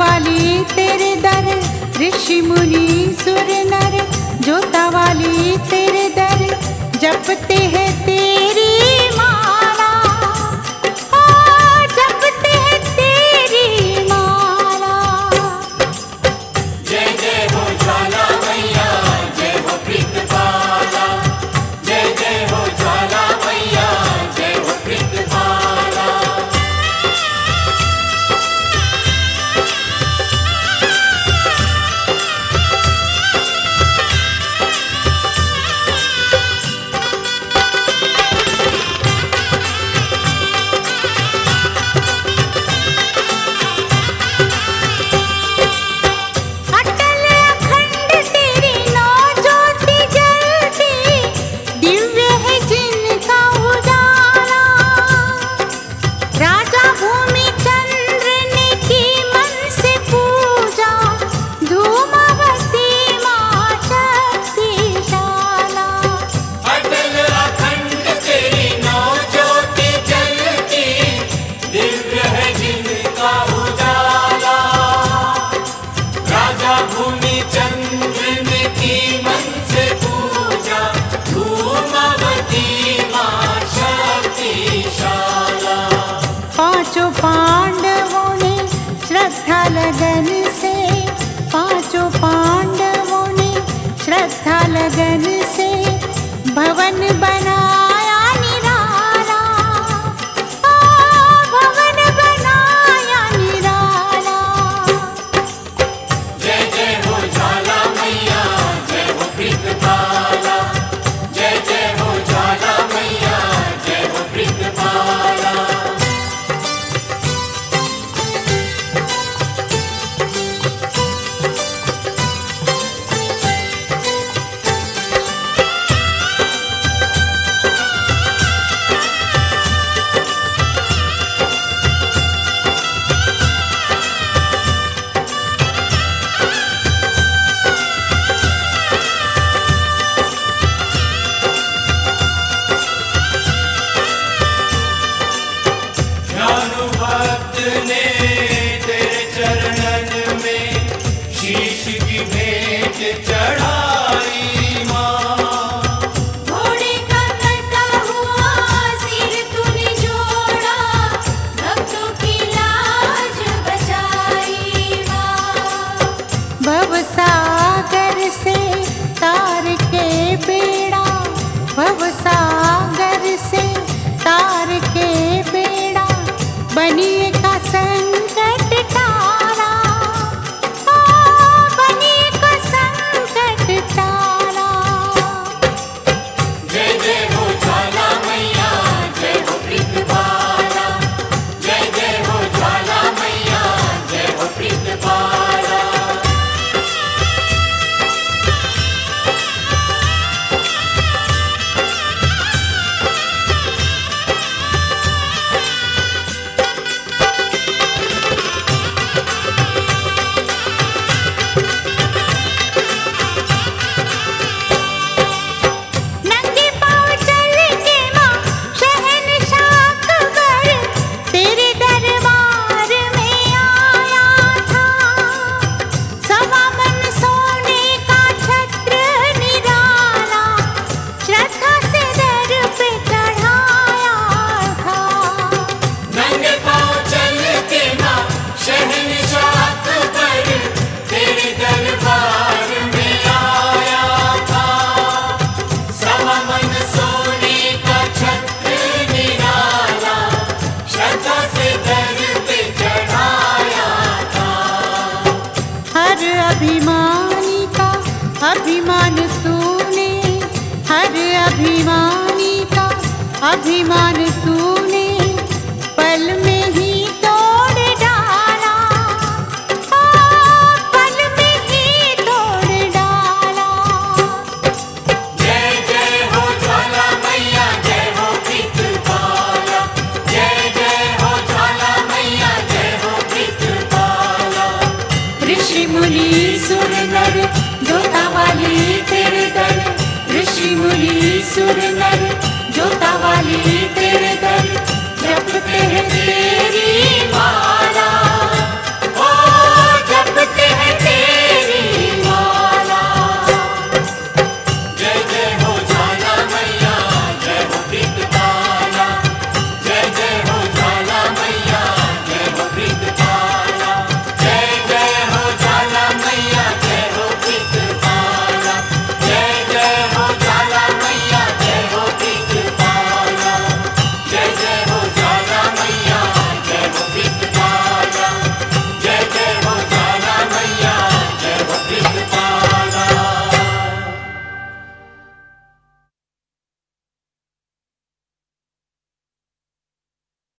वाली तेरे दर ऋषि मुनि सुर नर जोता वाली तेरे दर जपते हैं तेरी Bye. अभिमानी का अभिमान तूने हर अभिमानी का अभिमान तू असुर नर